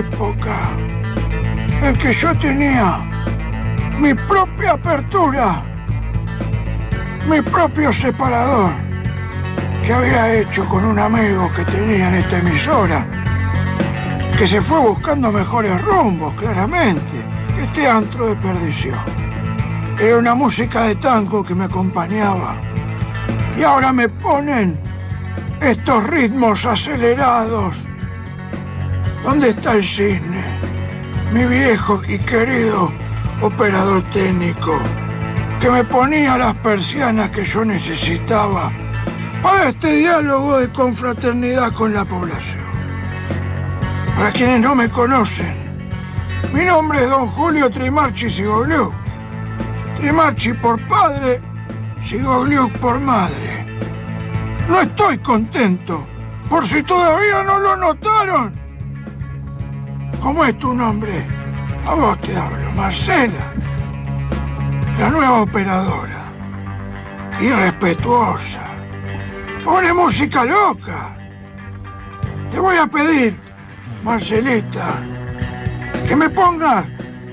época en que yo tenía mi propia apertura, mi propio separador, que había hecho con un amigo que tenía en esta emisora, que se fue buscando mejores rumbos, claramente, que este antro de perdición. Era una música de tango que me acompañaba. Y ahora me ponen estos ritmos acelerados. ¿Dónde está el cisne? Mi viejo y querido operador técnico, que me ponía las persianas que yo necesitaba para este diálogo de confraternidad con la población. Para quienes no me conocen, mi nombre es don Julio Trimarchi Sigogliu. Trimarchi por padre, Sigogliu por madre. No estoy contento, por si todavía no lo notaron. ¿Cómo es tu nombre? A vos te hablo, Marcela. La nueva operadora. Irrespetuosa. Pone música loca. Te voy a pedir, Marcelita, que me ponga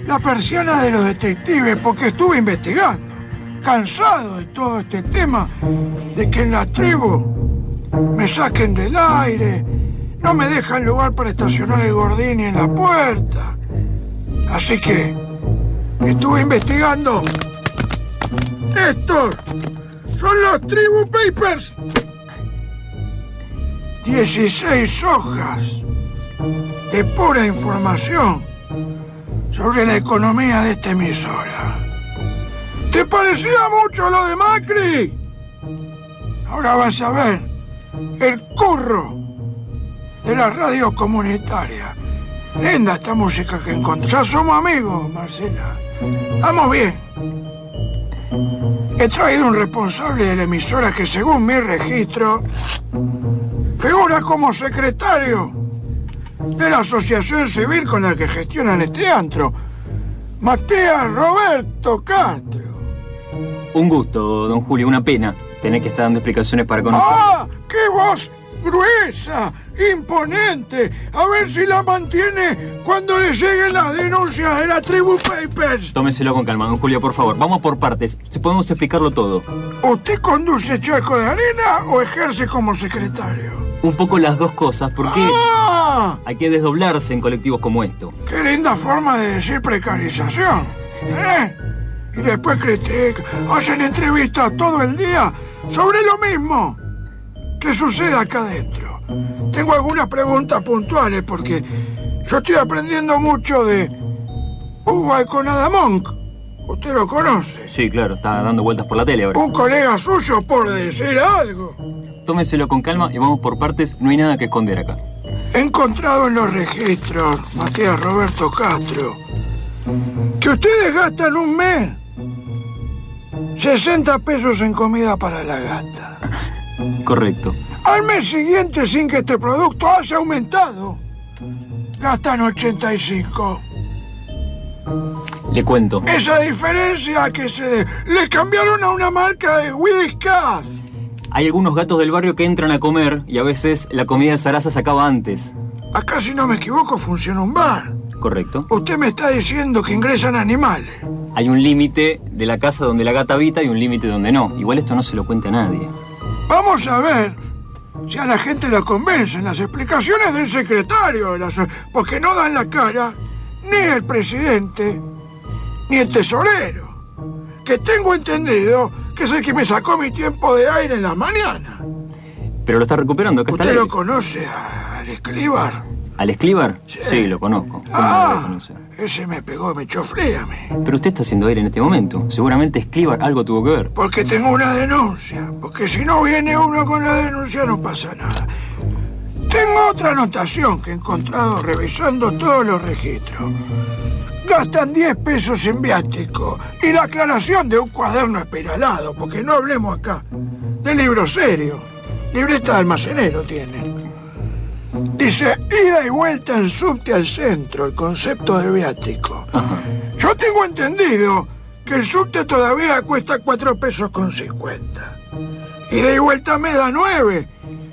la persiana de los detectives porque estuve investigando. Cansado de todo este tema de que en la tribu me saquen del aire, no me dejan lugar para estacionar el Gordini en la puerta. Así que estuve investigando. Estos son los Tribu Papers. 16 hojas de pura información sobre la economía de esta emisora. ¿Te parecía mucho lo de Macri? Ahora vas a ver el curro de las radios comunitarias. Linda esta música que encontré. Ya somos amigos, Marcela. Estamos bien. He traído un responsable de la emisora que según mi registro figura como secretario de la asociación civil con la que gestionan este antro. Matías Roberto Castro. Un gusto, don Julio, una pena tener que estar dando explicaciones para conocer. ¡Ah! ¡Qué voz gruesa! ¡Imponente! A ver si la mantiene cuando le lleguen las denuncias de la Tribu Papers. Tómeselo con calma, don Julio, por favor. Vamos por partes. Podemos explicarlo todo. ¿Usted conduce charco de arena o ejerce como secretario? Un poco las dos cosas, porque ¡Ah! hay que desdoblarse en colectivos como esto. ¡Qué linda forma de decir precarización! ¿Eh? Y después critican, hacen entrevistas todo el día sobre lo mismo. ¿Qué sucede acá adentro? Tengo algunas preguntas puntuales porque yo estoy aprendiendo mucho de Hugo Alconadamonk. Usted lo conoce. Sí, claro, está dando vueltas por la tele ahora. Un colega suyo, por decir algo. Tómeselo con calma y vamos por partes. No hay nada que esconder acá. He encontrado en los registros, Matías Roberto Castro, que ustedes gastan un mes 60 pesos en comida para la gata. Correcto. Al mes siguiente, sin que este producto haya aumentado, gastan 85. Le cuento. Esa diferencia que se de- le cambiaron a una marca de whiskas. Hay algunos gatos del barrio que entran a comer y a veces la comida de Sarasa se acaba antes. Acá, si no me equivoco, funciona un bar. Correcto. Usted me está diciendo que ingresan animales. Hay un límite de la casa donde la gata habita y un límite donde no. Igual esto no se lo cuenta a nadie. Vamos a ver si a la gente la convencen las explicaciones del secretario de la so- porque no dan la cara ni el presidente ni el tesorero, que tengo entendido que es el que me sacó mi tiempo de aire en la mañana. Pero lo está recuperando, acá está ¿Usted lo conoce a- al escribar? ¿Al Esclibar? Sí, lo conozco. ¿Cómo no lo Ah, conocer? ese me pegó, me choflea a mí. Pero usted está haciendo aire en este momento. Seguramente Esclibar algo tuvo que ver. Porque tengo una denuncia. Porque si no viene uno con la denuncia no pasa nada. Tengo otra anotación que he encontrado revisando todos los registros. Gastan 10 pesos en viático y la aclaración de un cuaderno espiralado, porque no hablemos acá de libro serio. Libreta de almacenero tienen. Dice, ida y vuelta en subte al centro, el concepto de viático. Yo tengo entendido que el subte todavía cuesta 4 pesos con 50. Y de vuelta me da 9.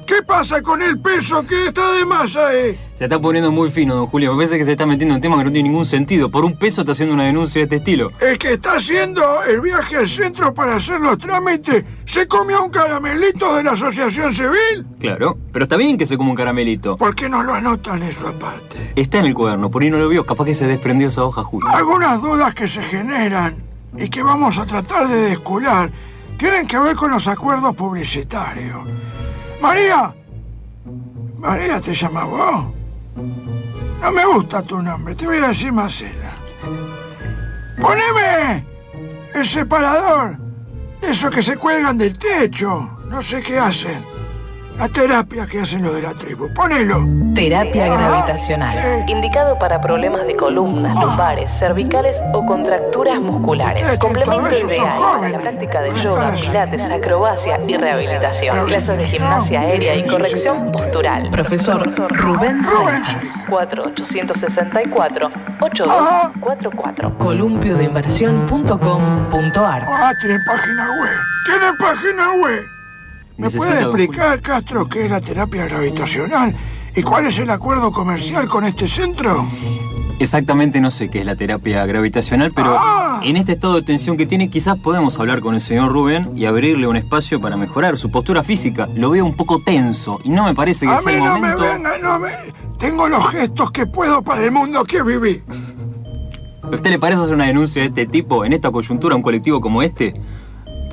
¿Qué pasa con el peso que está de más ahí? Se está poniendo muy fino, don Julio. Me parece que se está metiendo en un tema que no tiene ningún sentido. Por un peso está haciendo una denuncia de este estilo. El que está haciendo el viaje al centro para hacer los trámites se comió un caramelito de la asociación civil. Claro, pero está bien que se coma un caramelito. ¿Por qué no lo anotan eso aparte? Está en el cuaderno, por ahí no lo vio. Capaz que se desprendió esa hoja, Julio. Algunas dudas que se generan y que vamos a tratar de descular tienen que ver con los acuerdos publicitarios. María, María, ¿te llamas vos? No me gusta tu nombre, te voy a decir Marcela. Poneme el separador de esos que se cuelgan del techo. No sé qué hacen. La terapia que hacen los de la tribu. Ponelo. Terapia Ah, gravitacional. sí. Indicado para problemas de columnas, lumbares, cervicales o contracturas musculares. Complemento ideal para jóvenes. la práctica de yoga, pilates, acrobacia y rehabilitación. Clases de gimnasia aérea y corrección postural. Profesor Rubén. Seijas. 4864 Ajá. 8244. Columpioinversión.com.ar Ah, tienen página web. Tienen página web. ¿Me puede explicar, Castro, qué es la terapia gravitacional? ¿Y cuál es el acuerdo comercial con este centro? Exactamente no sé qué es la terapia gravitacional, pero Ah. en este estado de tensión que tiene, quizás podemos hablar con el señor Rubén y abrirle un espacio para mejorar su postura física. Lo veo un poco tenso y no me parece que A sea mí el no me venga, no me... Tengo los gestos que puedo para el mundo que viví. ¿A usted le parece hacer una denuncia de este tipo en esta coyuntura a un colectivo como este?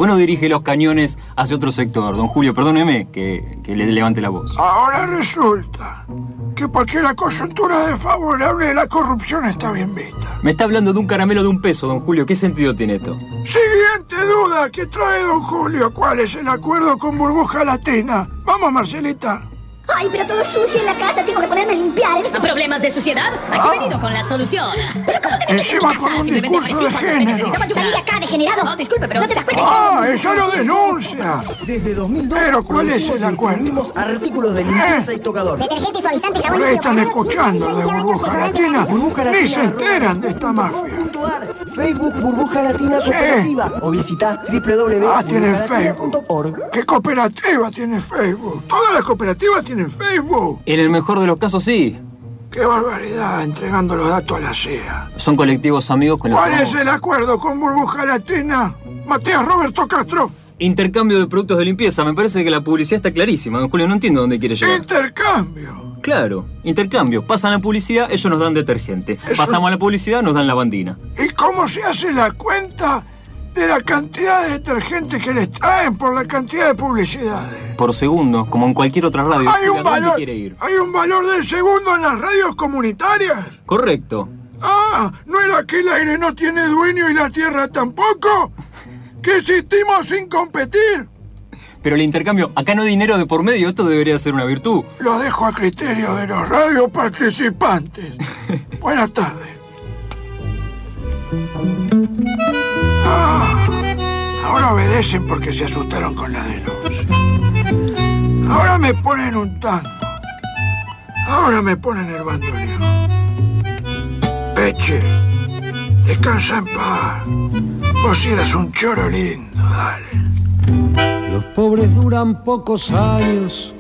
Pues no dirige los cañones hacia otro sector. Don Julio, perdóneme que, que le levante la voz. Ahora resulta que porque la coyuntura desfavorable, la corrupción está bien vista. Me está hablando de un caramelo de un peso, don Julio. ¿Qué sentido tiene esto? Siguiente duda que trae don Julio. ¿Cuál es el acuerdo con burbuja latina? Vamos, Marcelita. Ay, pero todo sucio en la casa, tengo que ponerme a limpiar. ¿eh? ¿Problemas de suciedad? Aquí he venido con la solución. Encima con un Simplemente discurso de aparecí cuando usted género. necesitaba ayuda. Salir acá, degenerado. No, disculpe, pero... ¿No te das cuenta? ¡Ah, ella lo denuncia! Desde 2002 Pero, ¿cuál es el acuerdo? artículos de limpieza y tocador. Detergente, suavizante, jabón... Por ahí están escuchando lo de burbuja latina. Ni se enteran de esta mafia. Facebook Burbuja Latina Sí. Cooperativa o visita Ah, tienen Facebook. ¿Qué cooperativa tiene Facebook? Todas las cooperativas tienen Facebook. En el mejor de los casos, sí. ¡Qué barbaridad! Entregando los datos a la CIA. Son colectivos amigos con los que ¿Cuál es el acuerdo con burbuja latina? Matías Roberto Castro. Intercambio de productos de limpieza. Me parece que la publicidad está clarísima. Don Julio, no entiendo dónde quiere llegar. Intercambio. Claro, intercambio. Pasan la publicidad, ellos nos dan detergente. Eso- Pasamos la publicidad, nos dan lavandina. ¿Y cómo se hace la cuenta de la cantidad de detergente que les traen por la cantidad de publicidades? Por segundo, como en cualquier otra radio. Hay un ¿A valor. ir? Hay un valor del segundo en las radios comunitarias. Correcto. Ah, ¿no era que el aire no tiene dueño y la tierra tampoco? ¿Que existimos sin competir? Pero el intercambio, acá no hay dinero de por medio, esto debería ser una virtud. Lo dejo a criterio de los radioparticipantes. Buenas tardes. Ah, ahora obedecen porque se asustaron con la denuncia. Ahora me ponen un tango. Ahora me ponen el bandoneón. Peche, descansa en paz. Vos eras un choro lindo, dale. Los pobres duran pocos años